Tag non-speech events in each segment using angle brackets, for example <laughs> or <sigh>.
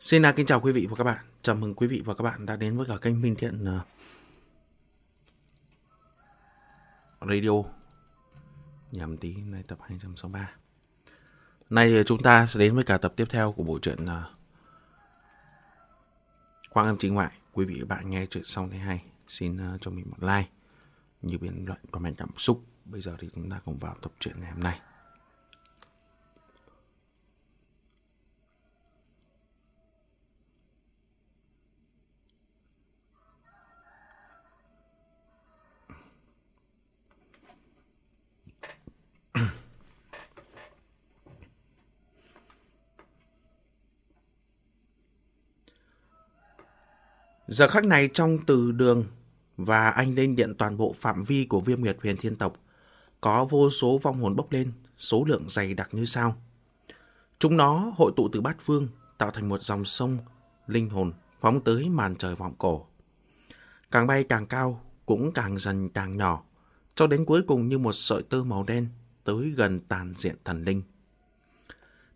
Xin à, kính chào quý vị và các bạn. Chào mừng quý vị và các bạn đã đến với cả kênh Minh Thiện à, Radio nhằm tí nay tập 263. Nay chúng ta sẽ đến với cả tập tiếp theo của bộ truyện à, Quang âm chính ngoại. Quý vị và bạn nghe chuyện xong thấy hay, xin cho mình một like, như bình luận, comment cảm xúc. Bây giờ thì chúng ta cùng vào tập truyện ngày hôm nay. Giờ khắc này trong từ đường và anh lên điện toàn bộ phạm vi của viêm nguyệt huyền thiên tộc, có vô số vong hồn bốc lên, số lượng dày đặc như sao. Chúng nó hội tụ từ bát phương, tạo thành một dòng sông, linh hồn, phóng tới màn trời vọng cổ. Càng bay càng cao, cũng càng dần càng nhỏ, cho đến cuối cùng như một sợi tơ màu đen tới gần tàn diện thần linh.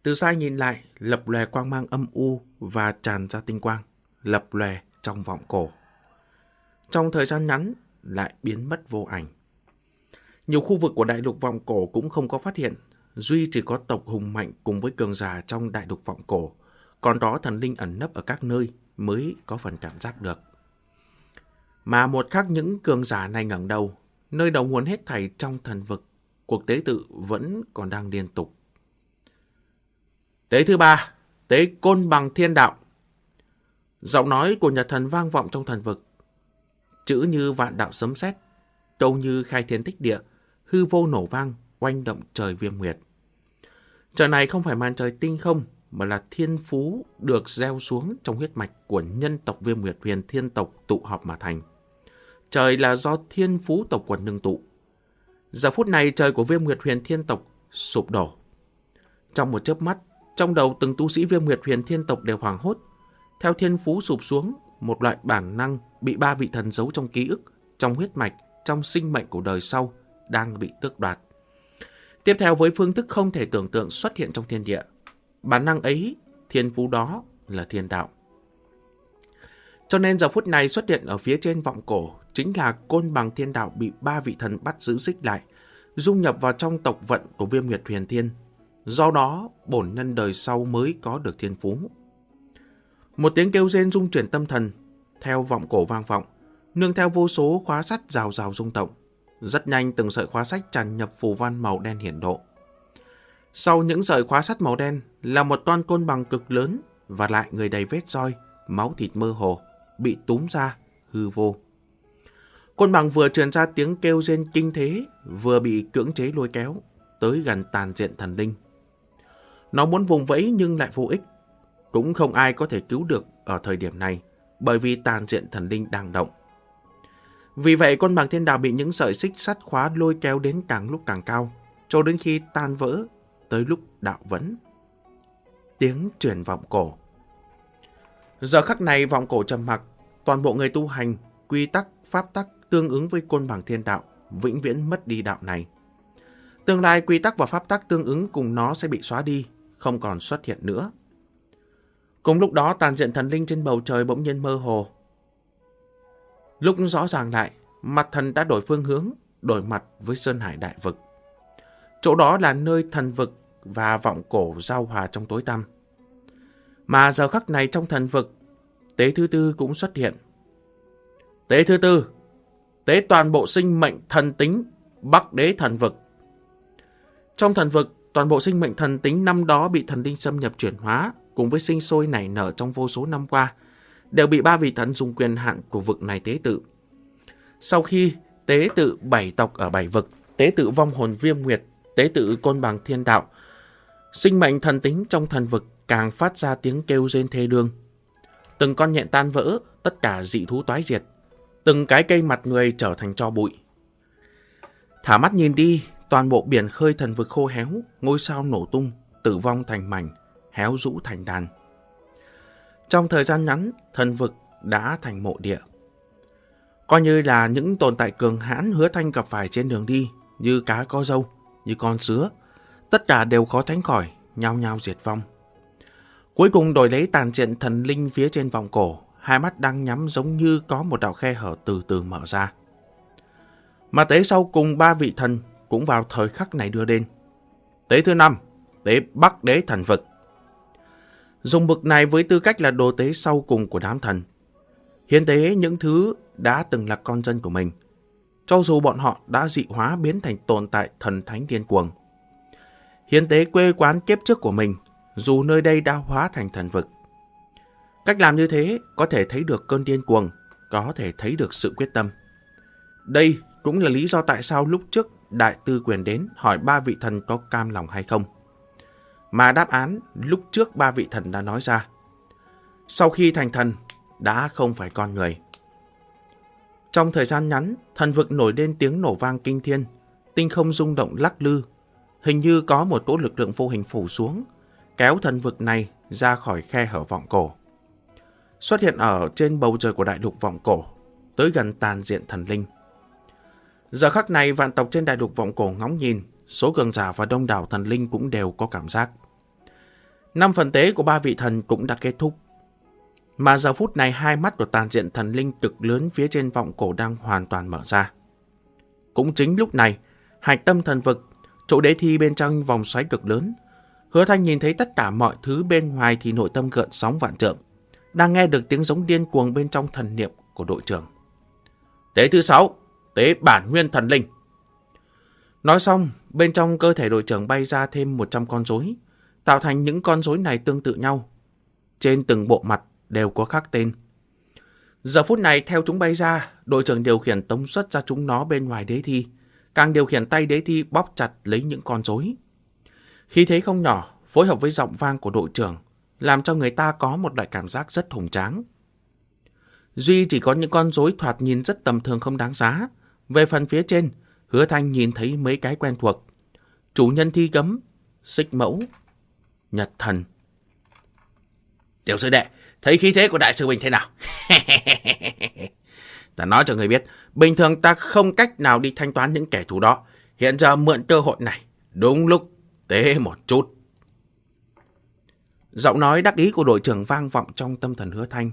Từ xa nhìn lại, lập lòe quang mang âm u và tràn ra tinh quang, lập lòe trong vọng cổ. Trong thời gian ngắn, lại biến mất vô ảnh. Nhiều khu vực của đại lục vọng cổ cũng không có phát hiện, duy chỉ có tộc hùng mạnh cùng với cường giả trong đại lục vọng cổ, còn đó thần linh ẩn nấp ở các nơi mới có phần cảm giác được. Mà một khắc những cường giả này ngẩng đầu, nơi đầu nguồn hết thảy trong thần vực, cuộc tế tự vẫn còn đang liên tục. Tế thứ ba, tế côn bằng thiên đạo. Giọng nói của Nhật thần vang vọng trong thần vực. Chữ như vạn đạo sấm sét, câu như khai thiên tích địa, hư vô nổ vang, quanh động trời viêm nguyệt. Trời này không phải màn trời tinh không, mà là thiên phú được gieo xuống trong huyết mạch của nhân tộc viêm nguyệt huyền thiên tộc tụ họp mà thành. Trời là do thiên phú tộc quần nương tụ. Giờ phút này trời của viêm nguyệt huyền thiên tộc sụp đổ. Trong một chớp mắt, trong đầu từng tu sĩ viêm nguyệt huyền thiên tộc đều hoảng hốt, theo thiên phú sụp xuống, một loại bản năng bị ba vị thần giấu trong ký ức, trong huyết mạch, trong sinh mệnh của đời sau đang bị tước đoạt. Tiếp theo với phương thức không thể tưởng tượng xuất hiện trong thiên địa. Bản năng ấy, thiên phú đó là thiên đạo. Cho nên giờ phút này xuất hiện ở phía trên vọng cổ chính là côn bằng thiên đạo bị ba vị thần bắt giữ xích lại, dung nhập vào trong tộc vận của viêm nguyệt huyền thiên. Do đó, bổn nhân đời sau mới có được thiên phú. Một tiếng kêu rên rung chuyển tâm thần, theo vọng cổ vang vọng, nương theo vô số khóa sắt rào rào rung động. Rất nhanh từng sợi khóa sách tràn nhập phù văn màu đen hiển độ. Sau những sợi khóa sắt màu đen là một con côn bằng cực lớn và lại người đầy vết roi, máu thịt mơ hồ, bị túm ra, hư vô. Côn bằng vừa truyền ra tiếng kêu rên kinh thế, vừa bị cưỡng chế lôi kéo, tới gần tàn diện thần linh. Nó muốn vùng vẫy nhưng lại vô ích. Cũng không ai có thể cứu được ở thời điểm này, bởi vì tàn diện thần linh đang động. Vì vậy con bằng thiên đạo bị những sợi xích sắt khóa lôi kéo đến càng lúc càng cao, cho đến khi tan vỡ, tới lúc đạo vấn. Tiếng truyền vọng cổ. Giờ khắc này vọng cổ trầm mặc, toàn bộ người tu hành, quy tắc, pháp tắc tương ứng với côn bằng thiên đạo, vĩnh viễn mất đi đạo này. Tương lai quy tắc và pháp tắc tương ứng cùng nó sẽ bị xóa đi, không còn xuất hiện nữa. Cùng lúc đó tàn diện thần linh trên bầu trời bỗng nhiên mơ hồ. Lúc rõ ràng lại, mặt thần đã đổi phương hướng, đổi mặt với Sơn Hải Đại Vực. Chỗ đó là nơi thần vực và vọng cổ giao hòa trong tối tăm. Mà giờ khắc này trong thần vực, tế thứ tư cũng xuất hiện. Tế thứ tư, tế toàn bộ sinh mệnh thần tính, bắc đế thần vực. Trong thần vực, toàn bộ sinh mệnh thần tính năm đó bị thần linh xâm nhập chuyển hóa, cùng với sinh sôi nảy nở trong vô số năm qua, đều bị ba vị thần dùng quyền hạn của vực này tế tự. Sau khi tế tự bảy tộc ở bảy vực, tế tự vong hồn viêm nguyệt, tế tự côn bằng thiên đạo, sinh mệnh thần tính trong thần vực càng phát ra tiếng kêu rên thê lương. Từng con nhện tan vỡ, tất cả dị thú toái diệt, từng cái cây mặt người trở thành cho bụi. Thả mắt nhìn đi, toàn bộ biển khơi thần vực khô héo, ngôi sao nổ tung, tử vong thành mảnh, héo rũ thành đàn. Trong thời gian ngắn, thần vực đã thành mộ địa. Coi như là những tồn tại cường hãn hứa thanh gặp phải trên đường đi, như cá có dâu, như con sứa, tất cả đều khó tránh khỏi, nhau nhau diệt vong. Cuối cùng đổi lấy tàn diện thần linh phía trên vòng cổ, hai mắt đang nhắm giống như có một đạo khe hở từ từ mở ra. Mà tế sau cùng ba vị thần cũng vào thời khắc này đưa đến. Tế thứ năm, tế Bắc Đế Thần Vực. Dùng bực này với tư cách là đồ tế sau cùng của đám thần. Hiến tế những thứ đã từng là con dân của mình. Cho dù bọn họ đã dị hóa biến thành tồn tại thần thánh điên cuồng. Hiến tế quê quán kiếp trước của mình, dù nơi đây đã hóa thành thần vực. Cách làm như thế có thể thấy được cơn điên cuồng, có thể thấy được sự quyết tâm. Đây cũng là lý do tại sao lúc trước đại tư quyền đến hỏi ba vị thần có cam lòng hay không. Mà đáp án lúc trước ba vị thần đã nói ra. Sau khi thành thần, đã không phải con người. Trong thời gian ngắn, thần vực nổi lên tiếng nổ vang kinh thiên, tinh không rung động lắc lư. Hình như có một cỗ lực lượng vô hình phủ xuống, kéo thần vực này ra khỏi khe hở vọng cổ. Xuất hiện ở trên bầu trời của đại lục vọng cổ, tới gần tàn diện thần linh. Giờ khắc này vạn tộc trên đại lục vọng cổ ngóng nhìn, số cường giả và đông đảo thần linh cũng đều có cảm giác. Năm phần tế của ba vị thần cũng đã kết thúc. Mà giờ phút này hai mắt của tàn diện thần linh cực lớn phía trên vọng cổ đang hoàn toàn mở ra. Cũng chính lúc này, hạch tâm thần vực, chỗ đế thi bên trong vòng xoáy cực lớn, hứa thanh nhìn thấy tất cả mọi thứ bên ngoài thì nội tâm gợn sóng vạn trượng, đang nghe được tiếng giống điên cuồng bên trong thần niệm của đội trưởng. Tế thứ sáu, tế bản nguyên thần linh. Nói xong, bên trong cơ thể đội trưởng bay ra thêm 100 con rối, tạo thành những con rối này tương tự nhau. Trên từng bộ mặt đều có khắc tên. Giờ phút này theo chúng bay ra, đội trưởng điều khiển tống xuất ra chúng nó bên ngoài đế thi, càng điều khiển tay đế thi bóp chặt lấy những con rối. Khi thấy không nhỏ, phối hợp với giọng vang của đội trưởng, làm cho người ta có một loại cảm giác rất hùng tráng. Duy chỉ có những con rối thoạt nhìn rất tầm thường không đáng giá. Về phần phía trên, hứa thanh nhìn thấy mấy cái quen thuộc. Chủ nhân thi cấm, xích mẫu, nhật thần. Tiểu sư đệ, thấy khí thế của đại sư Bình thế nào? <laughs> ta nói cho người biết, bình thường ta không cách nào đi thanh toán những kẻ thù đó. Hiện giờ mượn cơ hội này, đúng lúc tế một chút. Giọng nói đắc ý của đội trưởng vang vọng trong tâm thần hứa thanh.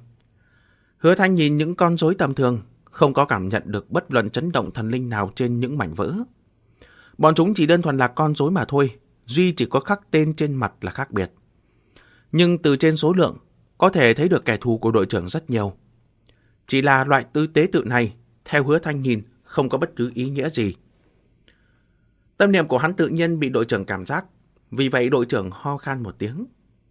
Hứa thanh nhìn những con rối tầm thường, không có cảm nhận được bất luận chấn động thần linh nào trên những mảnh vỡ. Bọn chúng chỉ đơn thuần là con rối mà thôi, duy chỉ có khắc tên trên mặt là khác biệt. Nhưng từ trên số lượng, có thể thấy được kẻ thù của đội trưởng rất nhiều. Chỉ là loại tư tế tự này, theo hứa thanh nhìn, không có bất cứ ý nghĩa gì. Tâm niệm của hắn tự nhiên bị đội trưởng cảm giác, vì vậy đội trưởng ho khan một tiếng.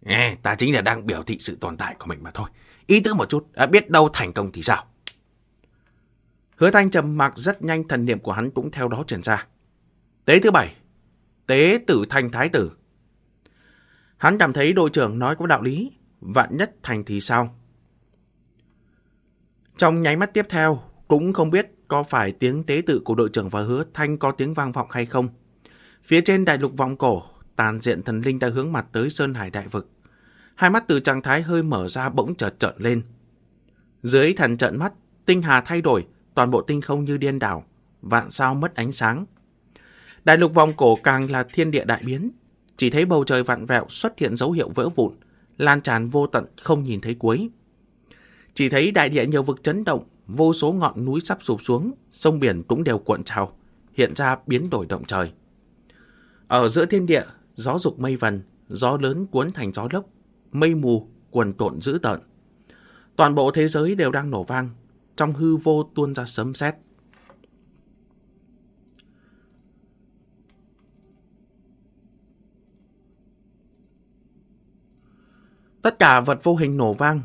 Ê, ta chính là đang biểu thị sự tồn tại của mình mà thôi. Ý tưởng một chút, biết đâu thành công thì sao? Hứa thanh trầm mặc rất nhanh thần niệm của hắn cũng theo đó truyền ra. Tế thứ bảy, tế tử thành thái tử. Hắn cảm thấy đội trưởng nói có đạo lý, vạn nhất thành thì sao? Trong nháy mắt tiếp theo, cũng không biết có phải tiếng tế tự của đội trưởng và hứa thanh có tiếng vang vọng hay không. Phía trên đại lục vọng cổ, tàn diện thần linh đã hướng mặt tới Sơn Hải Đại Vực. Hai mắt từ trạng thái hơi mở ra bỗng chợt trợn lên. Dưới thần trận mắt, tinh hà thay đổi, toàn bộ tinh không như điên đảo, vạn sao mất ánh sáng. Đại lục vòng cổ càng là thiên địa đại biến, chỉ thấy bầu trời vặn vẹo xuất hiện dấu hiệu vỡ vụn, lan tràn vô tận không nhìn thấy cuối. Chỉ thấy đại địa nhiều vực chấn động, vô số ngọn núi sắp sụp xuống, sông biển cũng đều cuộn trào, hiện ra biến đổi động trời. Ở giữa thiên địa, gió dục mây vần, gió lớn cuốn thành gió lốc, mây mù, quần tộn dữ tợn. Toàn bộ thế giới đều đang nổ vang, trong hư vô tuôn ra sấm sét. Tất cả vật vô hình nổ vang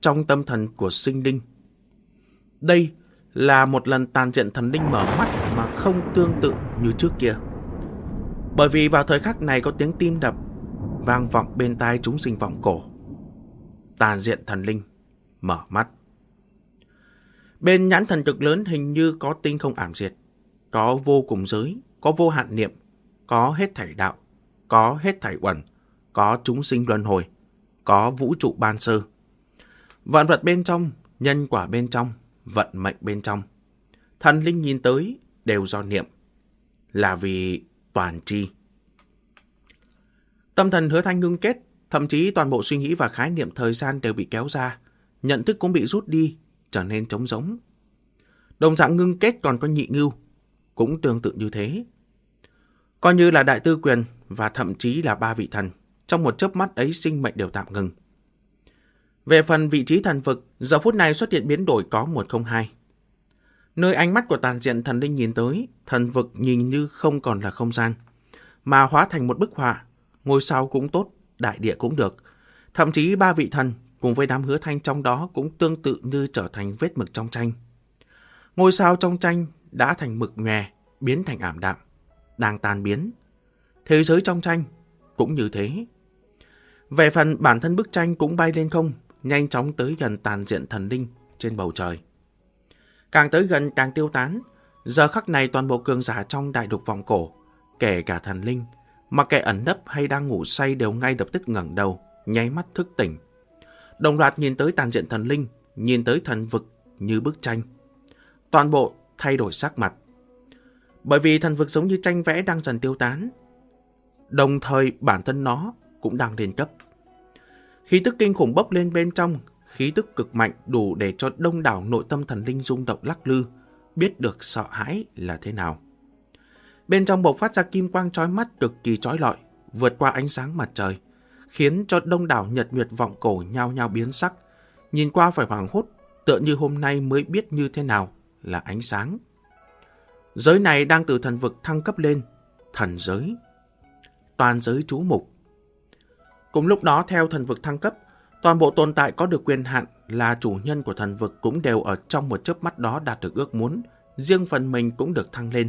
trong tâm thần của sinh linh. Đây là một lần tàn diện thần linh mở mắt mà không tương tự như trước kia. Bởi vì vào thời khắc này có tiếng tim đập vang vọng bên tai chúng sinh vọng cổ. Tàn diện thần linh mở mắt. Bên nhãn thần cực lớn hình như có tinh không ảm diệt, có vô cùng giới, có vô hạn niệm, có hết thảy đạo, có hết thảy uẩn, có chúng sinh luân hồi, có vũ trụ ban sơ. Vạn vật bên trong, nhân quả bên trong, vận mệnh bên trong. Thần linh nhìn tới đều do niệm, là vì toàn chi. Tâm thần hứa thanh ngưng kết, Thậm chí toàn bộ suy nghĩ và khái niệm thời gian đều bị kéo ra, nhận thức cũng bị rút đi, trở nên trống rỗng. Đồng dạng ngưng kết còn có nhị ngưu, cũng tương tự như thế. Coi như là đại tư quyền và thậm chí là ba vị thần, trong một chớp mắt ấy sinh mệnh đều tạm ngừng. Về phần vị trí thần vực, giờ phút này xuất hiện biến đổi có 102. Nơi ánh mắt của tàn diện thần linh nhìn tới, thần vực nhìn như không còn là không gian, mà hóa thành một bức họa, ngôi sao cũng tốt, đại địa cũng được. Thậm chí ba vị thần cùng với đám hứa thanh trong đó cũng tương tự như trở thành vết mực trong tranh. Ngôi sao trong tranh đã thành mực nhòe, biến thành ảm đạm, đang tan biến. Thế giới trong tranh cũng như thế. Về phần bản thân bức tranh cũng bay lên không, nhanh chóng tới gần tàn diện thần linh trên bầu trời. Càng tới gần càng tiêu tán, giờ khắc này toàn bộ cường giả trong đại đục vòng cổ, kể cả thần linh, mà kẻ ẩn nấp hay đang ngủ say đều ngay lập tức ngẩng đầu, nháy mắt thức tỉnh. Đồng loạt nhìn tới tàn diện thần linh, nhìn tới thần vực như bức tranh. Toàn bộ thay đổi sắc mặt. Bởi vì thần vực giống như tranh vẽ đang dần tiêu tán. Đồng thời bản thân nó cũng đang lên cấp. Khí tức kinh khủng bốc lên bên trong, khí tức cực mạnh đủ để cho đông đảo nội tâm thần linh rung động lắc lư, biết được sợ hãi là thế nào. Bên trong bộc phát ra kim quang chói mắt cực kỳ chói lọi, vượt qua ánh sáng mặt trời, khiến cho đông đảo nhật nguyệt vọng cổ nhao nhao biến sắc, nhìn qua phải hoảng hốt, tựa như hôm nay mới biết như thế nào là ánh sáng. Giới này đang từ thần vực thăng cấp lên, thần giới. Toàn giới chú mục. Cùng lúc đó theo thần vực thăng cấp, toàn bộ tồn tại có được quyền hạn là chủ nhân của thần vực cũng đều ở trong một chớp mắt đó đạt được ước muốn, riêng phần mình cũng được thăng lên.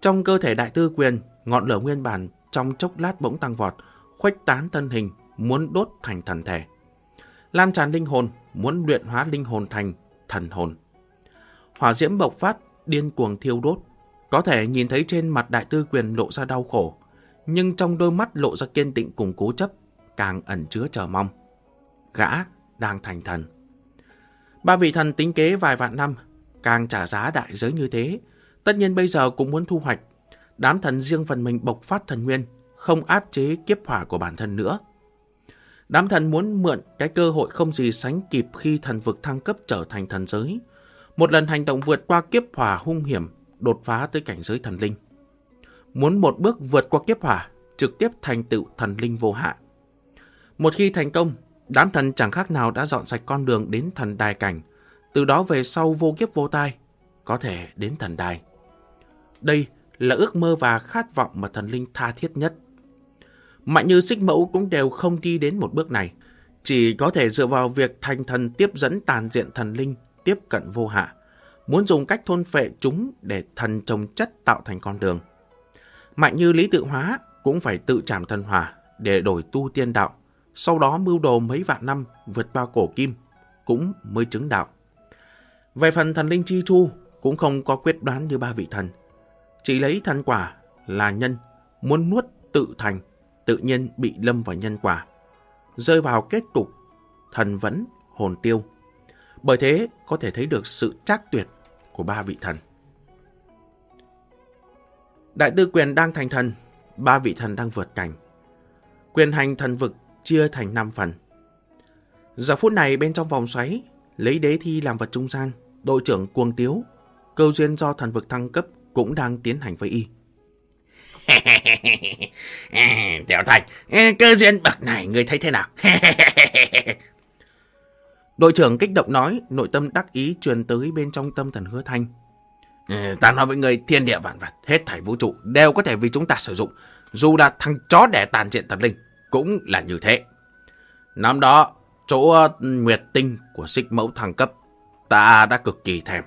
Trong cơ thể đại tư quyền, ngọn lửa nguyên bản trong chốc lát bỗng tăng vọt, khuếch tán thân hình, muốn đốt thành thần thể. Lan tràn linh hồn, muốn luyện hóa linh hồn thành thần hồn. Hỏa diễm bộc phát, điên cuồng thiêu đốt. Có thể nhìn thấy trên mặt đại tư quyền lộ ra đau khổ, nhưng trong đôi mắt lộ ra kiên định cùng cố chấp, càng ẩn chứa chờ mong. Gã đang thành thần. Ba vị thần tính kế vài vạn năm, càng trả giá đại giới như thế, tất nhiên bây giờ cũng muốn thu hoạch. Đám thần riêng phần mình bộc phát thần nguyên, không áp chế kiếp hỏa của bản thân nữa. Đám thần muốn mượn cái cơ hội không gì sánh kịp khi thần vực thăng cấp trở thành thần giới, một lần hành động vượt qua kiếp hỏa hung hiểm, đột phá tới cảnh giới thần linh. Muốn một bước vượt qua kiếp hỏa, trực tiếp thành tựu thần linh vô hạ. Một khi thành công, đám thần chẳng khác nào đã dọn sạch con đường đến thần đài cảnh, từ đó về sau vô kiếp vô tai, có thể đến thần đài. Đây là ước mơ và khát vọng mà thần linh tha thiết nhất. Mạnh như xích mẫu cũng đều không đi đến một bước này, chỉ có thể dựa vào việc thành thần tiếp dẫn tàn diện thần linh tiếp cận vô hạ, muốn dùng cách thôn phệ chúng để thần trồng chất tạo thành con đường. Mạnh như lý tự hóa cũng phải tự trảm thần hỏa để đổi tu tiên đạo, sau đó mưu đồ mấy vạn năm vượt qua cổ kim, cũng mới chứng đạo. Về phần thần linh chi chu cũng không có quyết đoán như ba vị thần, chỉ lấy thần quả là nhân, muốn nuốt tự thành, tự nhiên bị lâm vào nhân quả, rơi vào kết cục thần vẫn hồn tiêu. Bởi thế có thể thấy được sự trác tuyệt của ba vị thần. Đại tư quyền đang thành thần, ba vị thần đang vượt cảnh. Quyền hành thần vực chia thành 5 phần. Giờ phút này bên trong vòng xoáy, lấy đế thi làm vật trung gian, đội trưởng cuồng tiếu, câu duyên do thần vực thăng cấp cũng đang tiến hành với y. <laughs> Tiểu Thành, ừ, cơ duyên bậc này người thấy thế nào? <laughs> Đội trưởng kích động nói, nội tâm đắc ý truyền tới bên trong tâm thần hứa thanh. Ừ, ta nói với người thiên địa vạn vật, hết thảy vũ trụ đều có thể vì chúng ta sử dụng. Dù là thằng chó đẻ tàn diện thần linh, cũng là như thế. Năm đó, chỗ uh, nguyệt tinh của xích mẫu thăng cấp, ta đã cực kỳ thèm.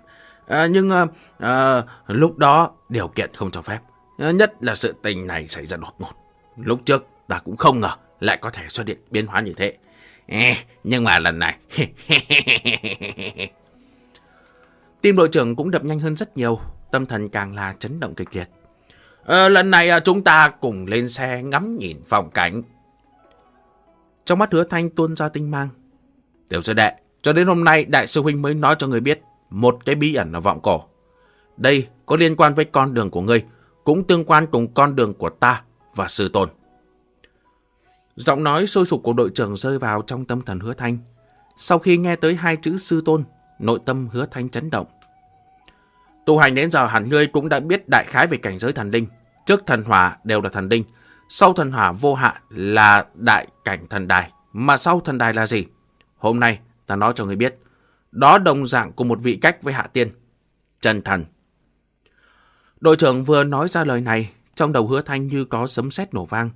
À, nhưng uh, uh, lúc đó điều kiện không cho phép. Nhất là sự tình này xảy ra đột ngột. Lúc trước ta cũng không ngờ lại có thể xuất hiện biến hóa như thế. Ê, nhưng mà lần này... <laughs> Tim đội trưởng cũng đập nhanh hơn rất nhiều, tâm thần càng là chấn động kịch liệt. À, lần này ờ, chúng ta cùng lên xe ngắm nhìn phong cảnh. Trong mắt hứa thanh tuôn ra tinh mang. Tiểu sư đệ, cho đến hôm nay đại sư huynh mới nói cho người biết một cái bí ẩn ở vọng cổ. Đây có liên quan với con đường của ngươi, cũng tương quan cùng con đường của ta và sư tôn. Giọng nói sôi sục của đội trưởng rơi vào trong tâm thần hứa thanh. Sau khi nghe tới hai chữ sư tôn, nội tâm hứa thanh chấn động. Tu hành đến giờ hẳn ngươi cũng đã biết đại khái về cảnh giới thần linh. Trước thần hỏa đều là thần linh, sau thần hỏa vô hạ là đại cảnh thần đài. Mà sau thần đài là gì? Hôm nay ta nói cho ngươi biết. Đó đồng dạng của một vị cách với hạ tiên. Chân thần. Đội trưởng vừa nói ra lời này, trong đầu hứa thanh như có sấm sét nổ vang.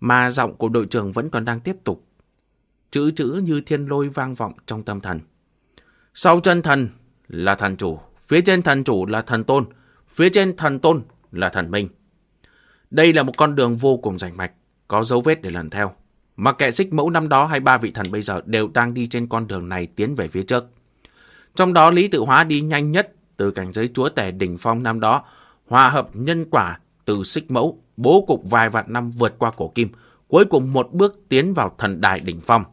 Mà giọng của đội trưởng vẫn còn đang tiếp tục. Chữ chữ như thiên lôi vang vọng trong tâm thần. Sau chân thần là thần chủ, phía trên thần chủ là thần tôn, phía trên thần tôn là thần minh. Đây là một con đường vô cùng rành mạch, có dấu vết để lần theo. Mà kệ xích mẫu năm đó hay ba vị thần bây giờ đều đang đi trên con đường này tiến về phía trước. Trong đó Lý Tự Hóa đi nhanh nhất từ cảnh giới chúa tể đỉnh phong năm đó, hòa hợp nhân quả từ xích mẫu, bố cục vài vạn năm vượt qua cổ kim, cuối cùng một bước tiến vào thần đài đỉnh phong.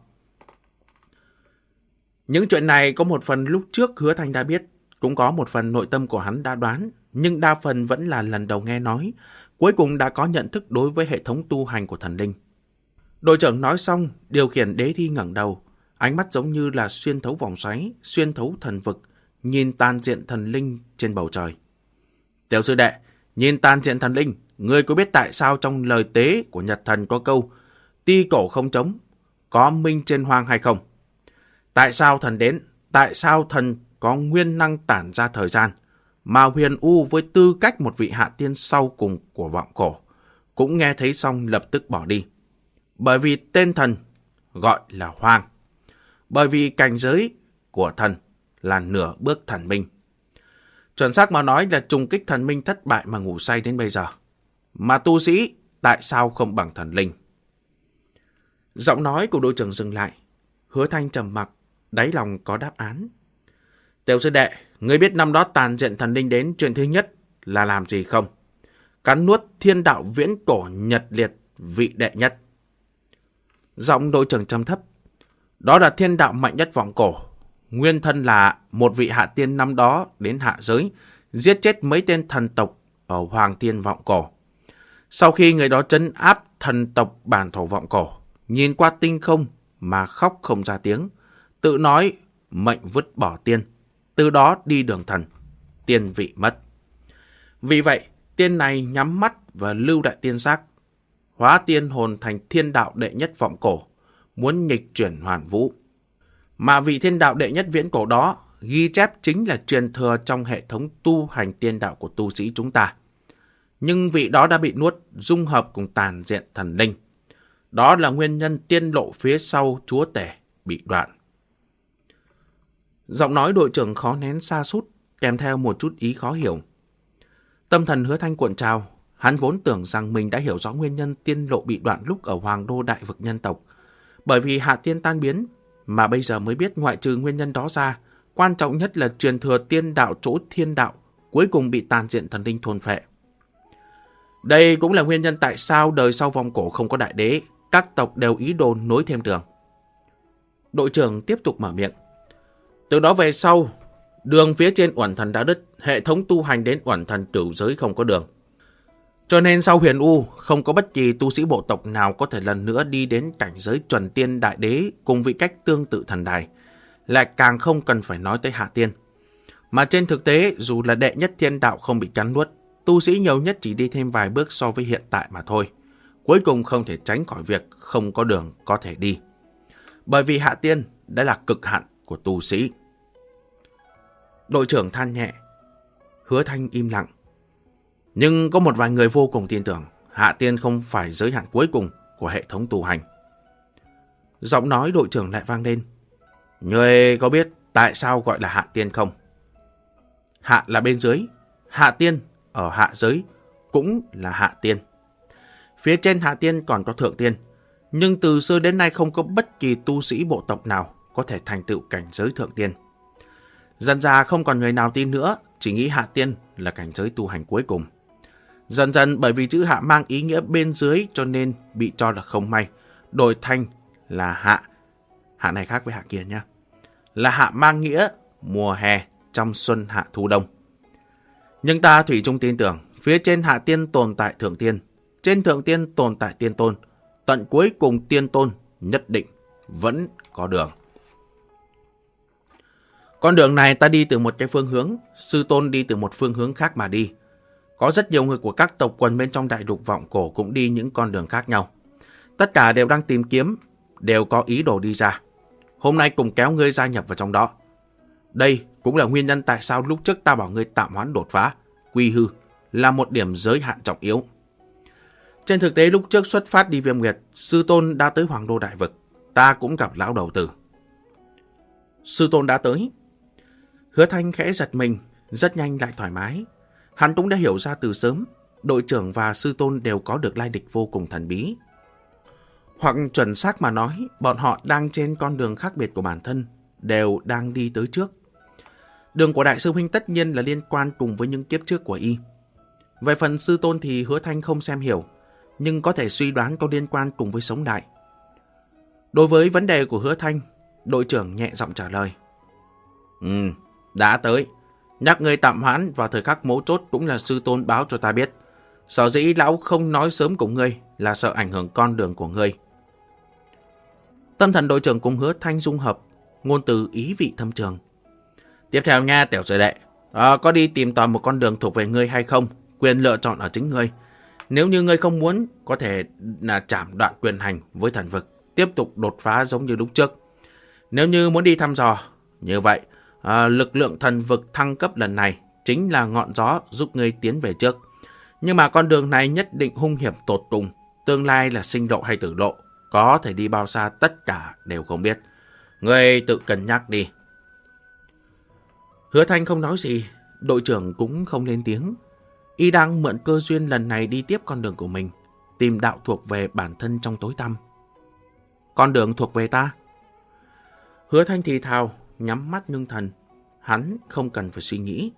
Những chuyện này có một phần lúc trước hứa thanh đã biết, cũng có một phần nội tâm của hắn đã đoán, nhưng đa phần vẫn là lần đầu nghe nói, cuối cùng đã có nhận thức đối với hệ thống tu hành của thần linh. Đội trưởng nói xong, điều khiển đế thi ngẩng đầu, ánh mắt giống như là xuyên thấu vòng xoáy, xuyên thấu thần vực, nhìn tan diện thần linh trên bầu trời. Tiểu sư đệ, nhìn tan diện thần linh, ngươi có biết tại sao trong lời tế của Nhật thần có câu ti cổ không trống, có minh trên hoang hay không? Tại sao thần đến? Tại sao thần có nguyên năng tản ra thời gian? Mà huyền U với tư cách một vị hạ tiên sau cùng của vọng cổ, cũng nghe thấy xong lập tức bỏ đi. Bởi vì tên thần gọi là hoang. Bởi vì cảnh giới của thần là nửa bước thần minh. Chuẩn xác mà nói là trùng kích thần minh thất bại mà ngủ say đến bây giờ. Mà tu sĩ tại sao không bằng thần linh? Giọng nói của đội trưởng dừng lại. Hứa thanh trầm mặc, đáy lòng có đáp án. Tiểu sư đệ, ngươi biết năm đó tàn diện thần linh đến chuyện thứ nhất là làm gì không? Cắn nuốt thiên đạo viễn cổ nhật liệt vị đệ nhất. Giọng đội trưởng trầm thấp. Đó là thiên đạo mạnh nhất vọng cổ. Nguyên thân là một vị hạ tiên năm đó đến hạ giới, giết chết mấy tên thần tộc ở Hoàng Tiên Vọng Cổ. Sau khi người đó trấn áp thần tộc bản thổ Vọng Cổ, nhìn qua tinh không mà khóc không ra tiếng, tự nói mệnh vứt bỏ tiên, từ đó đi đường thần, tiên vị mất. Vì vậy, tiên này nhắm mắt và lưu đại tiên giác, hóa tiên hồn thành thiên đạo đệ nhất vọng cổ, muốn nghịch chuyển hoàn vũ. Mà vị thiên đạo đệ nhất viễn cổ đó ghi chép chính là truyền thừa trong hệ thống tu hành tiên đạo của tu sĩ chúng ta. Nhưng vị đó đã bị nuốt dung hợp cùng tàn diện thần linh. Đó là nguyên nhân tiên lộ phía sau chúa tể bị đoạn. Giọng nói đội trưởng khó nén xa sút kèm theo một chút ý khó hiểu. Tâm thần hứa thanh cuộn trào, hắn vốn tưởng rằng mình đã hiểu rõ nguyên nhân tiên lộ bị đoạn lúc ở hoàng đô đại vực nhân tộc. Bởi vì hạ tiên tan biến, mà bây giờ mới biết ngoại trừ nguyên nhân đó ra, quan trọng nhất là truyền thừa tiên đạo chỗ thiên đạo, cuối cùng bị tàn diện thần linh thôn phệ. Đây cũng là nguyên nhân tại sao đời sau vòng cổ không có đại đế, các tộc đều ý đồ nối thêm đường. Đội trưởng tiếp tục mở miệng. Từ đó về sau, đường phía trên uẩn thần đã đứt, hệ thống tu hành đến uẩn thần cửu giới không có đường. Cho nên sau huyền U, không có bất kỳ tu sĩ bộ tộc nào có thể lần nữa đi đến cảnh giới chuẩn tiên đại đế cùng vị cách tương tự thần đài. Lại càng không cần phải nói tới hạ tiên. Mà trên thực tế, dù là đệ nhất thiên đạo không bị cắn nuốt, tu sĩ nhiều nhất chỉ đi thêm vài bước so với hiện tại mà thôi. Cuối cùng không thể tránh khỏi việc không có đường có thể đi. Bởi vì hạ tiên đã là cực hạn của tu sĩ. Đội trưởng than nhẹ, hứa thanh im lặng. Nhưng có một vài người vô cùng tin tưởng Hạ Tiên không phải giới hạn cuối cùng của hệ thống tu hành. Giọng nói đội trưởng lại vang lên. Người có biết tại sao gọi là Hạ Tiên không? Hạ là bên dưới, Hạ Tiên ở hạ giới cũng là Hạ Tiên. Phía trên Hạ Tiên còn có Thượng Tiên, nhưng từ xưa đến nay không có bất kỳ tu sĩ bộ tộc nào có thể thành tựu cảnh giới Thượng Tiên. Dần ra không còn người nào tin nữa, chỉ nghĩ Hạ Tiên là cảnh giới tu hành cuối cùng. Dần dần bởi vì chữ hạ mang ý nghĩa bên dưới cho nên bị cho là không may. Đổi thành là hạ. Hạ này khác với hạ kia nhá. Là hạ mang nghĩa mùa hè trong xuân hạ thu đông. Nhưng ta thủy chung tin tưởng phía trên hạ tiên tồn tại thượng tiên. Trên thượng tiên tồn tại tiên tôn. tận cuối cùng tiên tôn nhất định vẫn có đường. Con đường này ta đi từ một cái phương hướng, sư tôn đi từ một phương hướng khác mà đi. Có rất nhiều người của các tộc quần bên trong đại lục vọng cổ cũng đi những con đường khác nhau. Tất cả đều đang tìm kiếm, đều có ý đồ đi ra. Hôm nay cùng kéo ngươi gia nhập vào trong đó. Đây cũng là nguyên nhân tại sao lúc trước ta bảo ngươi tạm hoãn đột phá, quy hư, là một điểm giới hạn trọng yếu. Trên thực tế lúc trước xuất phát đi viêm nguyệt, sư tôn đã tới Hoàng Đô Đại Vực. Ta cũng gặp lão đầu tử. Sư tôn đã tới. Hứa Thanh khẽ giật mình, rất nhanh lại thoải mái. Hắn cũng đã hiểu ra từ sớm, đội trưởng và sư tôn đều có được lai địch vô cùng thần bí. Hoặc chuẩn xác mà nói, bọn họ đang trên con đường khác biệt của bản thân, đều đang đi tới trước. Đường của đại sư huynh tất nhiên là liên quan cùng với những kiếp trước của y. Về phần sư tôn thì hứa thanh không xem hiểu, nhưng có thể suy đoán có liên quan cùng với sống đại. Đối với vấn đề của hứa thanh, đội trưởng nhẹ giọng trả lời. Ừ, đã tới. Nhắc ngươi tạm hoãn vào thời khắc mấu chốt cũng là sư tôn báo cho ta biết. Sở dĩ lão không nói sớm cùng ngươi là sợ ảnh hưởng con đường của ngươi. Tâm thần đội trưởng cùng hứa thanh dung hợp, ngôn từ ý vị thâm trường. Tiếp theo nha tiểu sư đệ, à, có đi tìm tòi một con đường thuộc về ngươi hay không? Quyền lựa chọn ở chính ngươi. Nếu như ngươi không muốn, có thể là chạm đoạn quyền hành với thần vực, tiếp tục đột phá giống như lúc trước. Nếu như muốn đi thăm dò, như vậy, à, lực lượng thần vực thăng cấp lần này chính là ngọn gió giúp ngươi tiến về trước. Nhưng mà con đường này nhất định hung hiểm tột cùng, tương lai là sinh độ hay tử độ, có thể đi bao xa tất cả đều không biết. Ngươi tự cân nhắc đi. Hứa Thanh không nói gì, đội trưởng cũng không lên tiếng. Y đang mượn cơ duyên lần này đi tiếp con đường của mình, tìm đạo thuộc về bản thân trong tối tăm. Con đường thuộc về ta. Hứa Thanh thì thào, nhắm mắt ngưng thần. Hắn không cần phải suy nghĩ.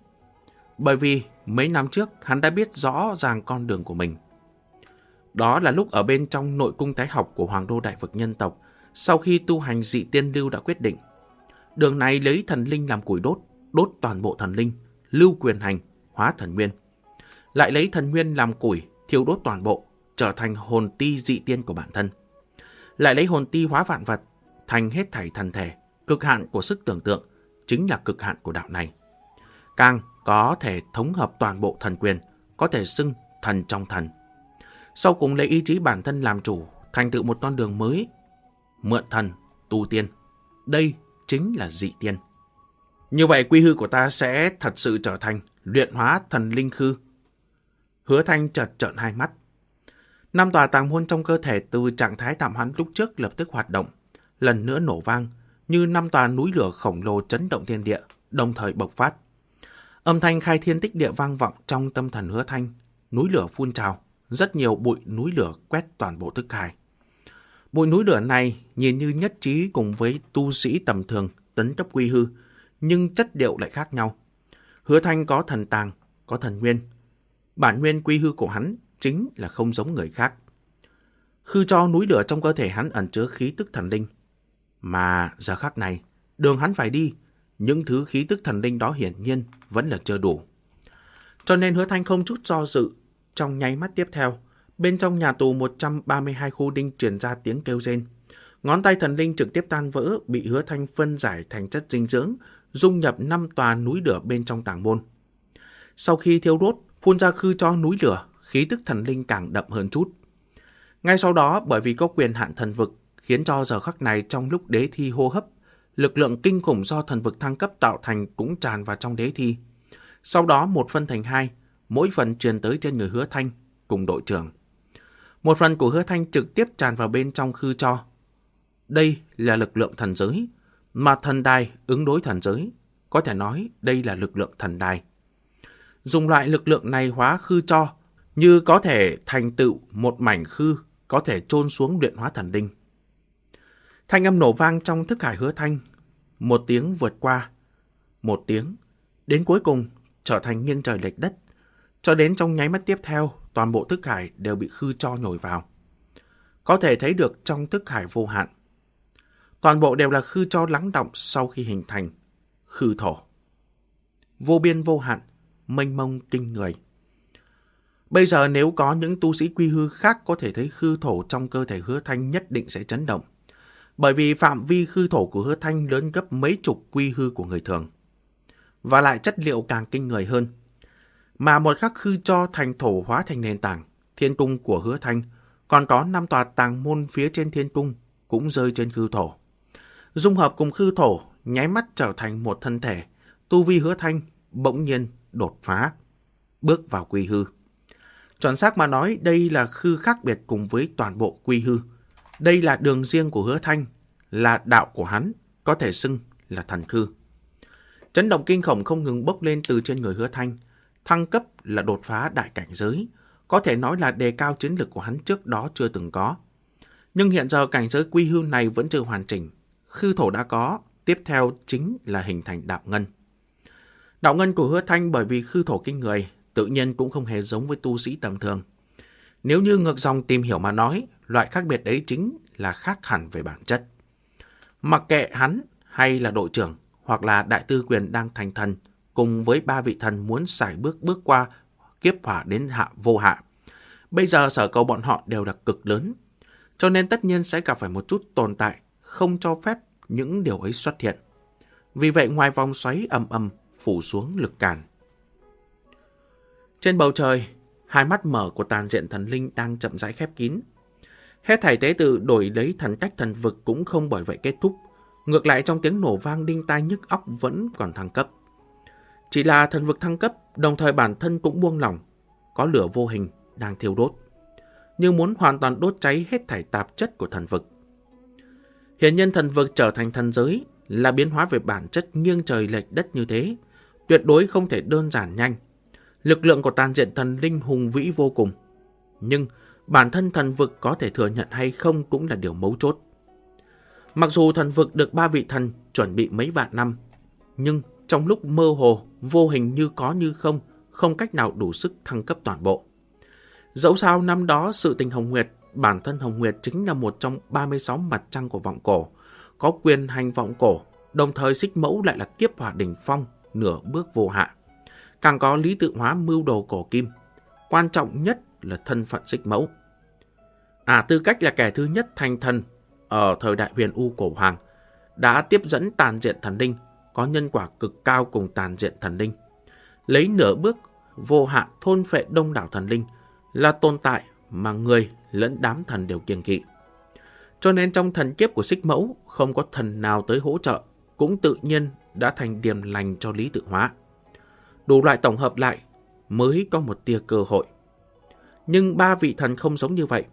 Bởi vì mấy năm trước hắn đã biết rõ ràng con đường của mình. Đó là lúc ở bên trong nội cung tái học của Hoàng đô Đại vực nhân tộc, sau khi tu hành dị tiên lưu đã quyết định. Đường này lấy thần linh làm củi đốt, đốt toàn bộ thần linh, lưu quyền hành, hóa thần nguyên. Lại lấy thần nguyên làm củi, thiêu đốt toàn bộ, trở thành hồn ti dị tiên của bản thân. Lại lấy hồn ti hóa vạn vật, thành hết thảy thần thể, cực hạn của sức tưởng tượng, chính là cực hạn của đạo này. Càng có thể thống hợp toàn bộ thần quyền, có thể xưng thần trong thần. Sau cùng lấy ý chí bản thân làm chủ, thành tựu một con đường mới, mượn thần, tu tiên. Đây chính là dị tiên. Như vậy quy hư của ta sẽ thật sự trở thành luyện hóa thần linh khư. Hứa thanh chợt trợn hai mắt. Năm tòa tàng môn trong cơ thể từ trạng thái tạm hoãn lúc trước lập tức hoạt động, lần nữa nổ vang, như năm tòa núi lửa khổng lồ chấn động thiên địa, đồng thời bộc phát. Âm thanh khai thiên tích địa vang vọng trong tâm thần hứa thanh, núi lửa phun trào, rất nhiều bụi núi lửa quét toàn bộ thức hải. Bụi núi lửa này nhìn như nhất trí cùng với tu sĩ tầm thường tấn cấp quy hư, nhưng chất điệu lại khác nhau. Hứa Thanh có thần tàng, có thần nguyên. Bản nguyên quy hư của hắn chính là không giống người khác. Khư cho núi lửa trong cơ thể hắn ẩn chứa khí tức thần linh. Mà giờ khắc này, đường hắn phải đi, những thứ khí tức thần linh đó hiển nhiên vẫn là chưa đủ. Cho nên hứa thanh không chút do dự, trong nháy mắt tiếp theo, bên trong nhà tù 132 khu đinh truyền ra tiếng kêu rên. Ngón tay thần linh trực tiếp tan vỡ, bị hứa thanh phân giải thành chất dinh dưỡng, dung nhập năm tòa núi lửa bên trong tảng môn. Sau khi thiêu đốt, phun ra khư cho núi lửa, khí tức thần linh càng đậm hơn chút. Ngay sau đó, bởi vì có quyền hạn thần vực, khiến cho giờ khắc này trong lúc đế thi hô hấp, lực lượng kinh khủng do thần vực thăng cấp tạo thành cũng tràn vào trong đế thi. Sau đó một phân thành hai, mỗi phần truyền tới trên người hứa thanh, cùng đội trưởng. Một phần của hứa thanh trực tiếp tràn vào bên trong khư cho. Đây là lực lượng thần giới, mà thần đài ứng đối thần giới. Có thể nói đây là lực lượng thần đài. Dùng loại lực lượng này hóa khư cho, như có thể thành tựu một mảnh khư, có thể chôn xuống luyện hóa thần đinh. Thanh âm nổ vang trong thức hải hứa thanh, một tiếng vượt qua, một tiếng, đến cuối cùng trở thành nghiêng trời lệch đất, cho đến trong nháy mắt tiếp theo, toàn bộ thức hải đều bị khư cho nhồi vào. Có thể thấy được trong thức hải vô hạn. Toàn bộ đều là khư cho lắng động sau khi hình thành, khư thổ. Vô biên vô hạn, mênh mông kinh người. Bây giờ nếu có những tu sĩ quy hư khác có thể thấy hư thổ trong cơ thể hứa thanh nhất định sẽ chấn động. Bởi vì phạm vi hư thổ của hứa thanh lớn gấp mấy chục quy hư của người thường. Và lại chất liệu càng kinh người hơn. Mà một khắc hư cho thành thổ hóa thành nền tảng, thiên cung của hứa thanh, còn có năm tòa tàng môn phía trên thiên cung cũng rơi trên hư thổ. Dung hợp cùng hư thổ, nháy mắt trở thành một thân thể, tu vi hứa thanh bỗng nhiên đột phá, bước vào quy hư. Chuẩn xác mà nói, đây là khư khác biệt cùng với toàn bộ quy hư. Đây là đường riêng của hứa thanh, là đạo của hắn, có thể xưng là thần khư. Chấn động kinh khủng không ngừng bốc lên từ trên người hứa thanh. Thăng cấp là đột phá đại cảnh giới, có thể nói là đề cao chiến lực của hắn trước đó chưa từng có. Nhưng hiện giờ cảnh giới quy hư này vẫn chưa hoàn chỉnh. Khư thổ đã có, tiếp theo chính là hình thành đạo ngân. Đạo ngân của hứa thanh bởi vì khư thổ kinh người, tự nhiên cũng không hề giống với tu sĩ tầm thường. Nếu như ngược dòng tìm hiểu mà nói, loại khác biệt đấy chính là khác hẳn về bản chất. Mặc kệ hắn hay là đội trưởng hoặc là đại tư quyền đang thành thần cùng với ba vị thần muốn xài bước bước qua kiếp hỏa đến hạ vô hạ. Bây giờ sở cầu bọn họ đều là cực lớn, cho nên tất nhiên sẽ gặp phải một chút tồn tại không cho phép những điều ấy xuất hiện. Vì vậy ngoài vòng xoáy ầm ầm phủ xuống lực cản. Trên bầu trời, hai mắt mở của tàn diện thần linh đang chậm rãi khép kín. Hết thảy tế tự đổi lấy thần cách thần vực cũng không bởi vậy kết thúc. Ngược lại trong tiếng nổ vang đinh tai nhức óc vẫn còn thăng cấp. Chỉ là thần vực thăng cấp, đồng thời bản thân cũng buông lỏng. Có lửa vô hình đang thiêu đốt. Nhưng muốn hoàn toàn đốt cháy hết thảy tạp chất của thần vực. Hiện nhân thần vực trở thành thần giới là biến hóa về bản chất nghiêng trời lệch đất như thế. Tuyệt đối không thể đơn giản nhanh Lực lượng của tàn diện thần linh hùng vĩ vô cùng. Nhưng bản thân thần vực có thể thừa nhận hay không cũng là điều mấu chốt. Mặc dù thần vực được ba vị thần chuẩn bị mấy vạn năm, nhưng trong lúc mơ hồ, vô hình như có như không, không cách nào đủ sức thăng cấp toàn bộ. Dẫu sao năm đó sự tình Hồng Nguyệt, bản thân Hồng Nguyệt chính là một trong 36 mặt trăng của vọng cổ, có quyền hành vọng cổ, đồng thời xích mẫu lại là kiếp hỏa đỉnh phong, nửa bước vô hạ càng có lý tự hóa mưu đồ cổ kim. Quan trọng nhất là thân phận xích mẫu. À tư cách là kẻ thứ nhất thành thần ở thời đại huyền U cổ hoàng, đã tiếp dẫn tàn diện thần linh, có nhân quả cực cao cùng tàn diện thần linh. Lấy nửa bước vô hạn thôn phệ đông đảo thần linh là tồn tại mà người lẫn đám thần đều kiêng kỵ. Cho nên trong thần kiếp của xích mẫu không có thần nào tới hỗ trợ, cũng tự nhiên đã thành điểm lành cho lý tự hóa đủ loại tổng hợp lại mới có một tia cơ hội. Nhưng ba vị thần không giống như vậy.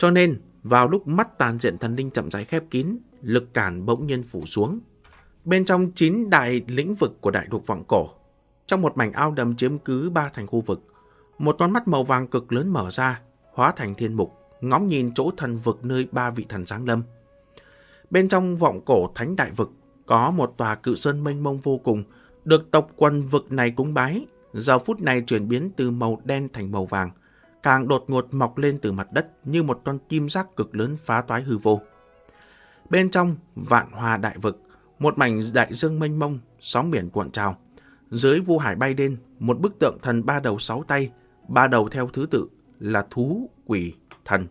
Cho nên, vào lúc mắt tàn diện thần linh chậm rãi khép kín, lực cản bỗng nhiên phủ xuống. Bên trong chín đại lĩnh vực của đại lục vọng cổ, trong một mảnh ao đầm chiếm cứ ba thành khu vực, một con mắt màu vàng cực lớn mở ra, hóa thành thiên mục, ngóng nhìn chỗ thần vực nơi ba vị thần giáng lâm. Bên trong vọng cổ thánh đại vực, có một tòa cự sơn mênh mông vô cùng, được tộc quần vực này cúng bái, giờ phút này chuyển biến từ màu đen thành màu vàng, càng đột ngột mọc lên từ mặt đất như một con kim giác cực lớn phá toái hư vô. Bên trong vạn hòa đại vực, một mảnh đại dương mênh mông, sóng biển cuộn trào. Dưới vu hải bay lên, một bức tượng thần ba đầu sáu tay, ba đầu theo thứ tự là thú, quỷ, thần.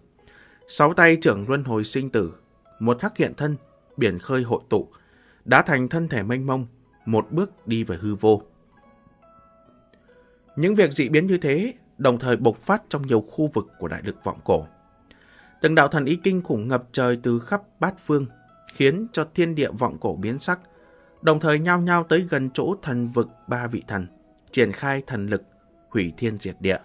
Sáu tay trưởng luân hồi sinh tử, một khắc hiện thân, biển khơi hội tụ, đã thành thân thể mênh mông, một bước đi về hư vô. Những việc dị biến như thế đồng thời bộc phát trong nhiều khu vực của đại lực vọng cổ. Từng đạo thần ý kinh khủng ngập trời từ khắp bát phương, khiến cho thiên địa vọng cổ biến sắc, đồng thời nhao nhao tới gần chỗ thần vực ba vị thần, triển khai thần lực, hủy thiên diệt địa.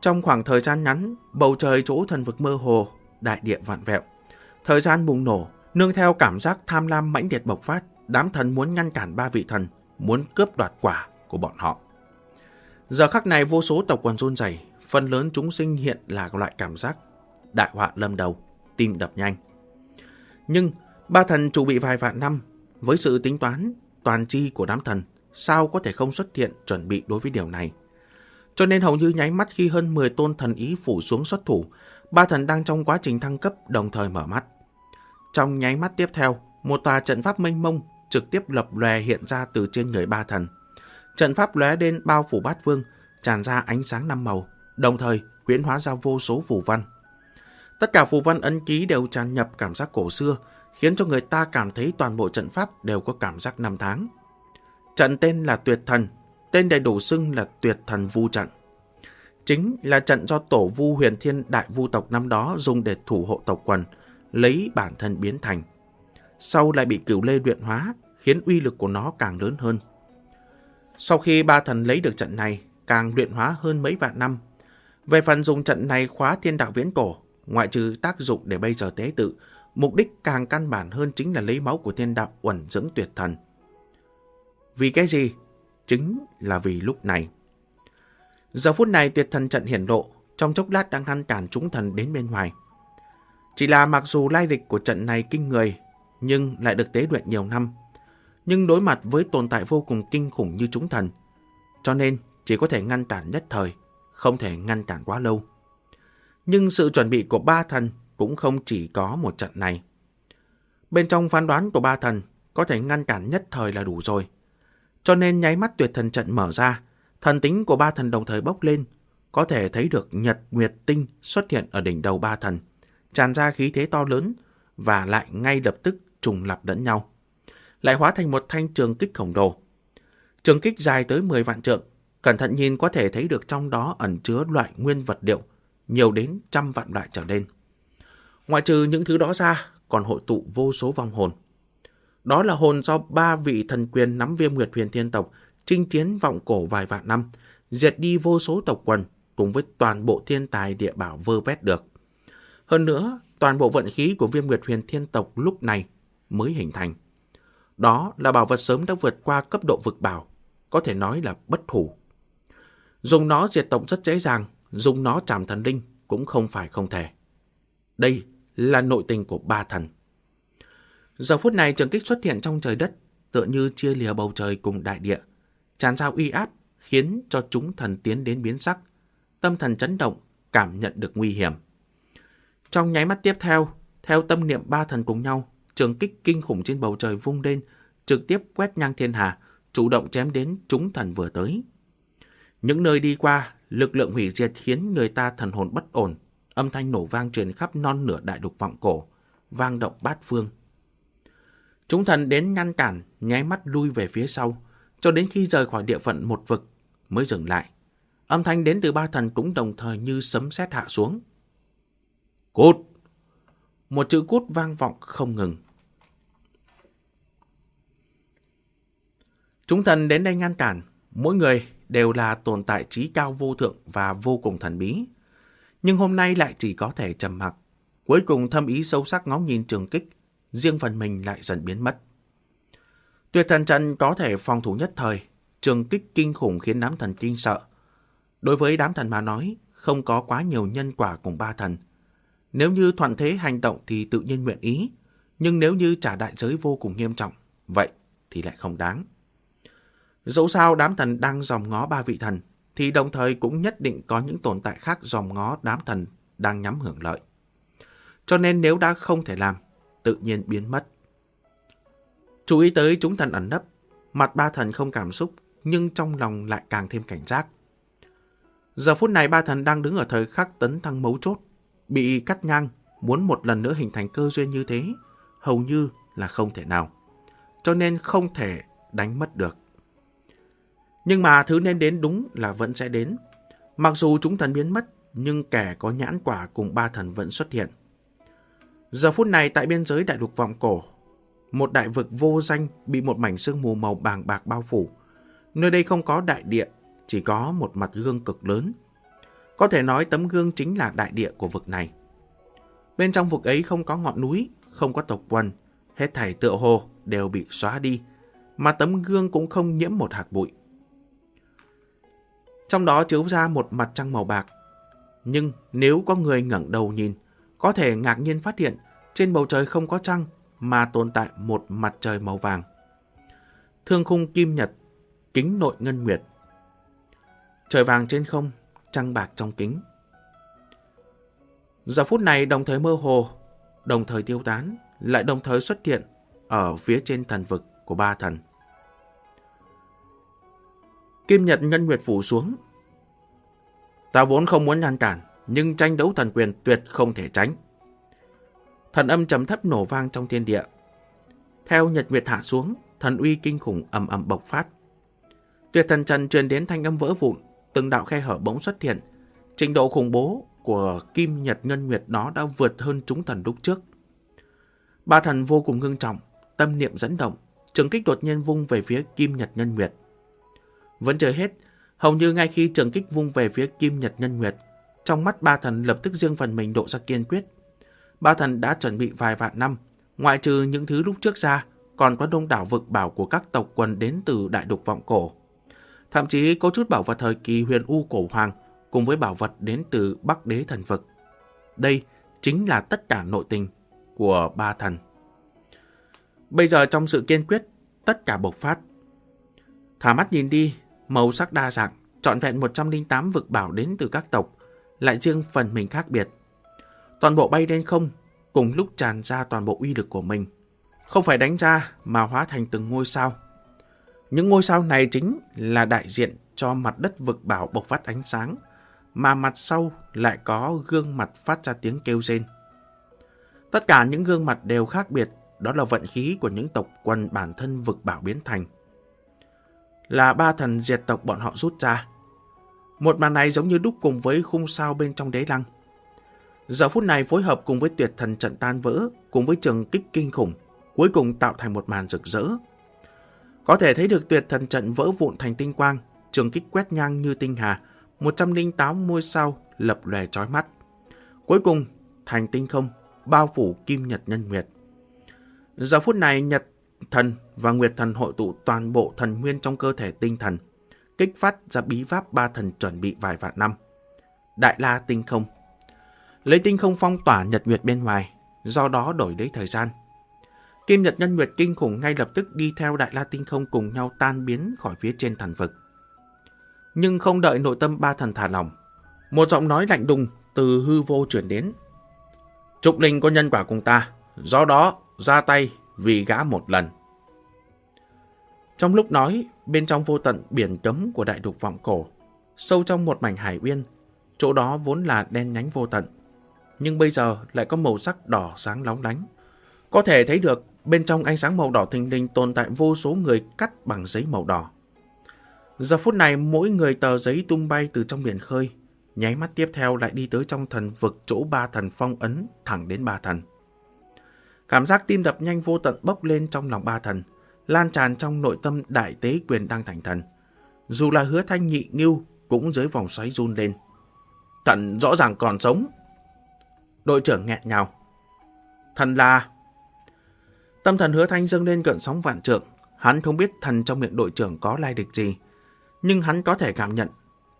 Trong khoảng thời gian ngắn, bầu trời chỗ thần vực mơ hồ, đại địa vạn vẹo. Thời gian bùng nổ, nương theo cảm giác tham lam mãnh liệt bộc phát, đám thần muốn ngăn cản ba vị thần, muốn cướp đoạt quả của bọn họ. Giờ khắc này vô số tộc quần run rẩy, phần lớn chúng sinh hiện là loại cảm giác đại họa lâm đầu, tim đập nhanh. Nhưng ba thần chủ bị vài vạn năm, với sự tính toán toàn chi của đám thần, sao có thể không xuất hiện chuẩn bị đối với điều này? Cho nên hầu như nháy mắt khi hơn 10 tôn thần ý phủ xuống xuất thủ, ba thần đang trong quá trình thăng cấp đồng thời mở mắt. Trong nháy mắt tiếp theo, một tòa trận pháp mênh mông trực tiếp lập lòe hiện ra từ trên người ba thần. Trận pháp lóe lên bao phủ bát vương, tràn ra ánh sáng năm màu, đồng thời huyễn hóa ra vô số phù văn. Tất cả phù văn ấn ký đều tràn nhập cảm giác cổ xưa, khiến cho người ta cảm thấy toàn bộ trận pháp đều có cảm giác năm tháng. Trận tên là Tuyệt Thần, tên đầy đủ xưng là Tuyệt Thần Vu Trận. Chính là trận do tổ vu huyền thiên đại vu tộc năm đó dùng để thủ hộ tộc quần, lấy bản thân biến thành. Sau lại bị cửu lê luyện hóa, khiến uy lực của nó càng lớn hơn. Sau khi ba thần lấy được trận này, càng luyện hóa hơn mấy vạn năm. Về phần dùng trận này khóa thiên đạo viễn cổ, ngoại trừ tác dụng để bây giờ tế tự, mục đích càng căn bản hơn chính là lấy máu của thiên đạo uẩn dưỡng tuyệt thần. Vì cái gì? Chính là vì lúc này. Giờ phút này tuyệt thần trận hiển lộ, trong chốc lát đang ngăn cản chúng thần đến bên ngoài. Chỉ là mặc dù lai lịch của trận này kinh người, nhưng lại được tế luyện nhiều năm. Nhưng đối mặt với tồn tại vô cùng kinh khủng như chúng thần, cho nên chỉ có thể ngăn cản nhất thời, không thể ngăn cản quá lâu. Nhưng sự chuẩn bị của ba thần cũng không chỉ có một trận này. Bên trong phán đoán của ba thần, có thể ngăn cản nhất thời là đủ rồi. Cho nên nháy mắt tuyệt thần trận mở ra, thần tính của ba thần đồng thời bốc lên, có thể thấy được nhật nguyệt tinh xuất hiện ở đỉnh đầu ba thần, tràn ra khí thế to lớn và lại ngay lập tức trùng lập lẫn nhau. Lại hóa thành một thanh trường kích khổng lồ. Trường kích dài tới 10 vạn trượng, cẩn thận nhìn có thể thấy được trong đó ẩn chứa loại nguyên vật liệu, nhiều đến trăm vạn loại trở lên. Ngoại trừ những thứ đó ra, còn hội tụ vô số vong hồn. Đó là hồn do ba vị thần quyền nắm viêm nguyệt huyền thiên tộc chinh chiến vọng cổ vài vạn năm, diệt đi vô số tộc quần cùng với toàn bộ thiên tài địa bảo vơ vét được. Hơn nữa, toàn bộ vận khí của viêm nguyệt huyền thiên tộc lúc này mới hình thành. Đó là bảo vật sớm đã vượt qua cấp độ vực bảo, có thể nói là bất hủ. Dùng nó diệt tộc rất dễ dàng, dùng nó chạm thần linh cũng không phải không thể. Đây là nội tình của ba thần. Giờ phút này trường kích xuất hiện trong trời đất, tựa như chia lìa bầu trời cùng đại địa, tràn ra uy áp, khiến cho chúng thần tiến đến biến sắc. Tâm thần chấn động, cảm nhận được nguy hiểm. Trong nháy mắt tiếp theo, theo tâm niệm ba thần cùng nhau, trường kích kinh khủng trên bầu trời vung lên, trực tiếp quét ngang thiên hà, chủ động chém đến chúng thần vừa tới. Những nơi đi qua, lực lượng hủy diệt khiến người ta thần hồn bất ổn, âm thanh nổ vang truyền khắp non nửa đại đục vọng cổ, vang động bát phương. Chúng thần đến ngăn cản, nháy mắt lui về phía sau, cho đến khi rời khỏi địa phận một vực mới dừng lại. Âm thanh đến từ ba thần cũng đồng thời như sấm sét hạ xuống. Cút! Một chữ cút vang vọng không ngừng. Chúng thần đến đây ngăn cản, mỗi người đều là tồn tại trí cao vô thượng và vô cùng thần bí. Nhưng hôm nay lại chỉ có thể trầm mặc. Cuối cùng thâm ý sâu sắc ngóng nhìn trường kích, riêng phần mình lại dần biến mất. Tuyệt thần trận có thể phòng thủ nhất thời, trường kích kinh khủng khiến đám thần kinh sợ. Đối với đám thần mà nói, không có quá nhiều nhân quả cùng ba thần. Nếu như thuận thế hành động thì tự nhiên nguyện ý, nhưng nếu như trả đại giới vô cùng nghiêm trọng, vậy thì lại không đáng. Dẫu sao đám thần đang dòm ngó ba vị thần, thì đồng thời cũng nhất định có những tồn tại khác dòm ngó đám thần đang nhắm hưởng lợi. Cho nên nếu đã không thể làm, tự nhiên biến mất. Chú ý tới chúng thần ẩn nấp, mặt ba thần không cảm xúc, nhưng trong lòng lại càng thêm cảnh giác. Giờ phút này ba thần đang đứng ở thời khắc tấn thăng mấu chốt, bị cắt ngang, muốn một lần nữa hình thành cơ duyên như thế, hầu như là không thể nào. Cho nên không thể đánh mất được. Nhưng mà thứ nên đến đúng là vẫn sẽ đến. Mặc dù chúng thần biến mất, nhưng kẻ có nhãn quả cùng ba thần vẫn xuất hiện. Giờ phút này tại biên giới đại lục vọng cổ, một đại vực vô danh bị một mảnh sương mù màu bàng bạc bao phủ. Nơi đây không có đại địa, chỉ có một mặt gương cực lớn. Có thể nói tấm gương chính là đại địa của vực này. Bên trong vực ấy không có ngọn núi, không có tộc quần, hết thảy tựa hồ đều bị xóa đi, mà tấm gương cũng không nhiễm một hạt bụi. Trong đó chiếu ra một mặt trăng màu bạc. Nhưng nếu có người ngẩng đầu nhìn, có thể ngạc nhiên phát hiện trên bầu trời không có trăng mà tồn tại một mặt trời màu vàng. Thương khung kim nhật, kính nội ngân nguyệt. Trời vàng trên không, trăng bạc trong kính. Giờ phút này đồng thời mơ hồ, đồng thời tiêu tán, lại đồng thời xuất hiện ở phía trên thần vực của ba thần. Kim Nhật Ngân Nguyệt phủ xuống, Ta vốn không muốn ngăn cản, nhưng tranh đấu thần quyền tuyệt không thể tránh. Thần âm trầm thấp nổ vang trong thiên địa. Theo nhật nguyệt hạ xuống, thần uy kinh khủng ầm ầm bộc phát. Tuyệt thần trần truyền đến thanh âm vỡ vụn, từng đạo khe hở bỗng xuất hiện. Trình độ khủng bố của kim nhật ngân nguyệt đó đã vượt hơn chúng thần lúc trước. Ba thần vô cùng ngưng trọng, tâm niệm dẫn động, trường kích đột nhiên vung về phía kim nhật ngân nguyệt. Vẫn chưa hết, hầu như ngay khi trường kích vung về phía kim nhật nhân nguyệt, trong mắt ba thần lập tức riêng phần mình độ ra kiên quyết. Ba thần đã chuẩn bị vài vạn năm, ngoại trừ những thứ lúc trước ra, còn có đông đảo vực bảo của các tộc quần đến từ đại đục vọng cổ. Thậm chí có chút bảo vật thời kỳ huyền u cổ hoàng cùng với bảo vật đến từ Bắc Đế thần vực. Đây chính là tất cả nội tình của ba thần. Bây giờ trong sự kiên quyết, tất cả bộc phát. Thả mắt nhìn đi, màu sắc đa dạng, trọn vẹn 108 vực bảo đến từ các tộc, lại riêng phần mình khác biệt. Toàn bộ bay lên không, cùng lúc tràn ra toàn bộ uy lực của mình. Không phải đánh ra mà hóa thành từng ngôi sao. Những ngôi sao này chính là đại diện cho mặt đất vực bảo bộc phát ánh sáng, mà mặt sau lại có gương mặt phát ra tiếng kêu rên. Tất cả những gương mặt đều khác biệt, đó là vận khí của những tộc quần bản thân vực bảo biến thành. Là ba thần diệt tộc bọn họ rút ra. Một màn này giống như đúc cùng với khung sao bên trong đế lăng. Giờ phút này phối hợp cùng với tuyệt thần trận tan vỡ, cùng với trường kích kinh khủng, cuối cùng tạo thành một màn rực rỡ. Có thể thấy được tuyệt thần trận vỡ vụn thành tinh quang, trường kích quét nhang như tinh hà, 108 ngôi sao lập lòe chói mắt. Cuối cùng, thành tinh không, bao phủ kim nhật nhân nguyệt. Giờ phút này, nhật thần và nguyệt thần hội tụ toàn bộ thần nguyên trong cơ thể tinh thần, kích phát ra bí pháp ba thần chuẩn bị vài vạn năm. Đại la tinh không Lấy tinh không phong tỏa nhật nguyệt bên ngoài, do đó đổi lấy thời gian. Kim nhật nhân nguyệt kinh khủng ngay lập tức đi theo đại la tinh không cùng nhau tan biến khỏi phía trên thần vực. Nhưng không đợi nội tâm ba thần thả lòng, một giọng nói lạnh đùng từ hư vô chuyển đến. Trục linh có nhân quả cùng ta, do đó ra tay vì gã một lần. Trong lúc nói, bên trong vô tận biển cấm của đại đục vọng cổ, sâu trong một mảnh hải uyên, chỗ đó vốn là đen nhánh vô tận, nhưng bây giờ lại có màu sắc đỏ sáng lóng lánh. Có thể thấy được bên trong ánh sáng màu đỏ thình lình tồn tại vô số người cắt bằng giấy màu đỏ. Giờ phút này mỗi người tờ giấy tung bay từ trong biển khơi, nháy mắt tiếp theo lại đi tới trong thần vực chỗ ba thần phong ấn thẳng đến ba thần. Cảm giác tim đập nhanh vô tận bốc lên trong lòng ba thần, lan tràn trong nội tâm đại tế quyền đang thành thần. Dù là hứa thanh nhị nghiêu cũng dưới vòng xoáy run lên. Thần rõ ràng còn sống. Đội trưởng nghẹn nhào. Thần là... Tâm thần hứa thanh dâng lên cận sóng vạn trượng. Hắn không biết thần trong miệng đội trưởng có lai địch gì. Nhưng hắn có thể cảm nhận.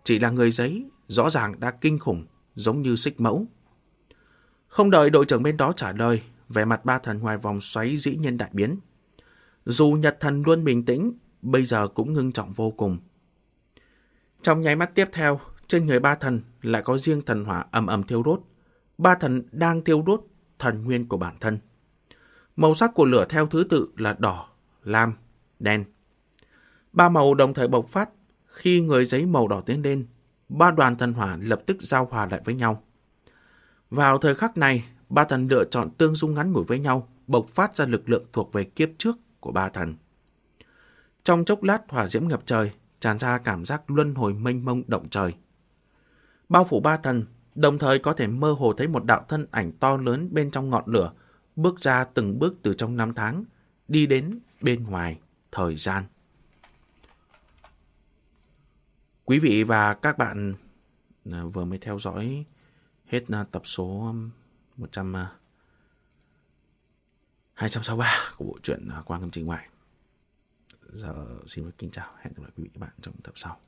Chỉ là người giấy, rõ ràng đã kinh khủng, giống như xích mẫu. Không đợi đội trưởng bên đó trả lời, vẻ mặt ba thần ngoài vòng xoáy dĩ nhiên đại biến. Dù Nhật thần luôn bình tĩnh, bây giờ cũng ngưng trọng vô cùng. Trong nháy mắt tiếp theo, trên người ba thần lại có riêng thần hỏa ầm ầm thiêu đốt. Ba thần đang thiêu đốt thần nguyên của bản thân. Màu sắc của lửa theo thứ tự là đỏ, lam, đen. Ba màu đồng thời bộc phát, khi người giấy màu đỏ tiến lên, ba đoàn thần hỏa lập tức giao hòa lại với nhau. Vào thời khắc này, ba thần lựa chọn tương dung ngắn ngủi với nhau, bộc phát ra lực lượng thuộc về kiếp trước của ba thần. Trong chốc lát hỏa diễm ngập trời, tràn ra cảm giác luân hồi mênh mông động trời. Bao phủ ba thần, đồng thời có thể mơ hồ thấy một đạo thân ảnh to lớn bên trong ngọn lửa, bước ra từng bước từ trong năm tháng, đi đến bên ngoài thời gian. Quý vị và các bạn à, vừa mới theo dõi hết à, tập số um, 100 263 của bộ truyện à, Quang Kim Trình Ngoại. Giờ xin kính chào, hẹn gặp lại quý vị và các bạn trong tập sau.